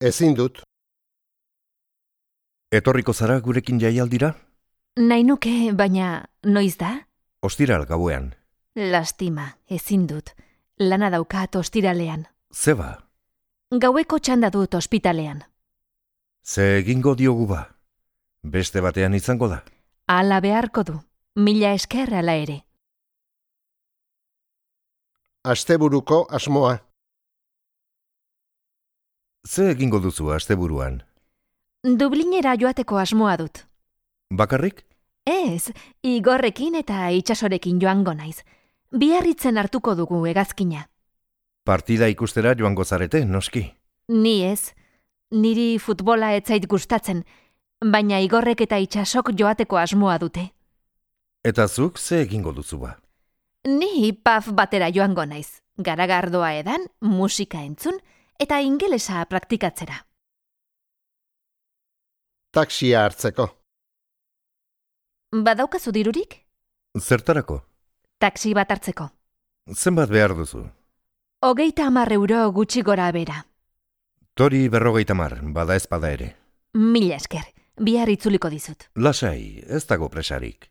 Ezin dut. Etorriko zara gurekin jaialdira? Nahi nuke, baina noiz da? Ostiral gauean. Lastima, ezin dut. Lana daukat ostiralean. Zeba, Gaueko txanda dut ospitalean. ze egingo diogu ba? Beste batean izango da. Hala beharko du. Mila esker ala ere. Asteburuko asmoa. Ze egingo duzu asteburuan? Dublinera joateko asmoa dut. Bakarrik? Ez, igorrekin eta itxasorekin joango naiz. Biarritzen hartuko dugu hegazkina. Partida ikustera joango zarete, noski. Ni ez, niri futbola etzait gustatzen, baina igorrek eta itxasok joateko asmoa dute. Eta zuk ze egingo duzu ba? Ni paf batera joango naiz, garagardoa edan, musika entzun eta ingelesa praktikatzera. Taksia hartzeko. Badaukazu dirurik? Zertarako? Taxi bat hartzeko. Zenbat behar duzu? Hogeita hamar euro gutxi gora bera. Tori berrogeita mar, bada ezpada ere. Mila esker, bihar itzuliko dizut. Lasai, ez dago presarik.